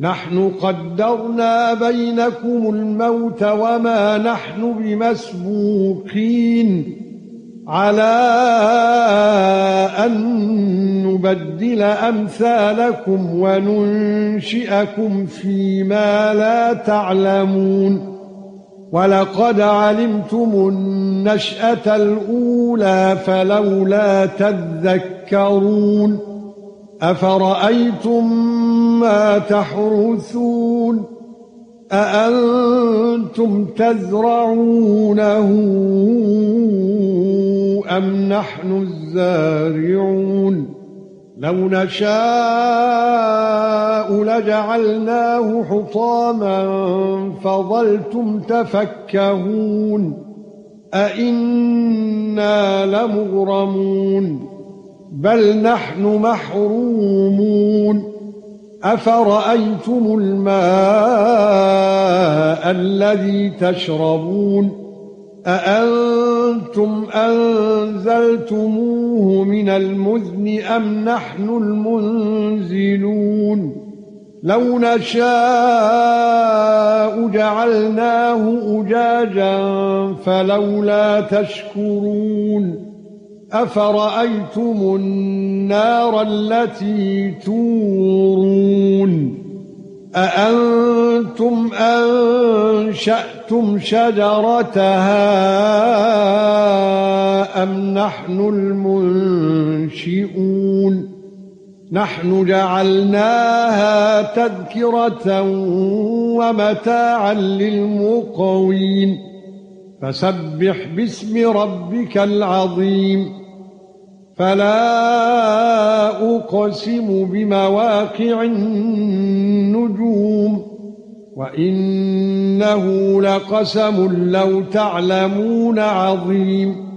نَحْنُ قَدَّرْنَا بَيْنَكُمُ الْمَوْتَ وَمَا نَحْنُ بِمَسْبُوقِينَ عَلَى أَن نُّبَدِّلَ أَمْثَالَكُمْ وَنُنشِئَكُمْ فِيمَا لَا تَعْلَمُونَ. وَلَقَدْ عَلِمْتُمُ النَّشْأَةَ الْأُولَى فَلَوْلَا تَذَكَّرُونَ. أَفَرَأَيْتُم مَّا تَحْرُثُونَ أَأَنتُمْ تَزْرَعُونَهُ أَمْ نَحْنُ الزَّارِعُونَ لَوْ نَشَاءُ لَجَعَلْنَاهُ حُطَامًا فَظَلْتُمْ تَفَكَّهُونَ أَإِنَّا لَمُغْرَمُونَ بَلْ نَحْنُ مَحْرُومُونَ أَفَرَأَيْتُمُ الْمَاءَ الَّذِي تَشْرَبُونَ؟ أَأَنتُمْ أَنزَلْتُمُوهُ مِنَ الْمُزْنِ أَمْ نَحْنُ الْمُنزِلُونَ؟ لَوْ نَشَاءُ جَعَلْنَاهُ أُجَاجًا فَلَوْلَا تَشْكُرُونَ. أَفَرَأَيْتُمُ النَّارَ الَّتِي تُورُونَ؟ أَأَنتُمْ أَنشَأْتُمْ شَجَرَتَهَا أَمْ نَحْنُ الْمُنشِئُونَ؟ نَحْنُ جَعَلْنَاهَا تَذْكِرَةً وَمَتَاعًا لِلْمُقْوِينَ. فَسَبِّحْ بِاسْمِ رَبِّكَ الْعَظِيمِ. فَلَا أُقْسِمُ بِمَوَاقِعِ النُّجُومِ وَإِنَّهُ لَقَسَمٌ لَّوْ تَعْلَمُونَ عَظِيمٌ